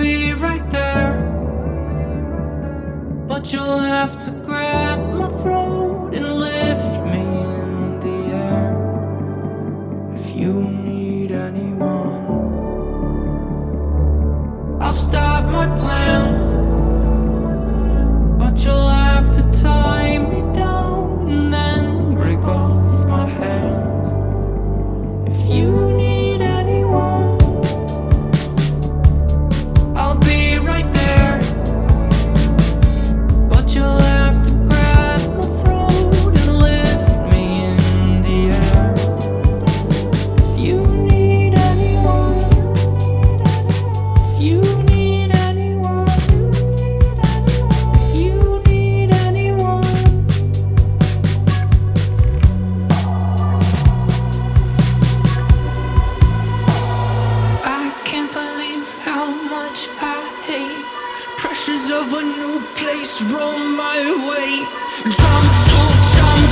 be right there. But you'll have to grab my throat and lift me in the air. If you need anyone, I'll stop my plans. But you'll have to tie how much I hate pressures of a new place roll my way. Jump to, to,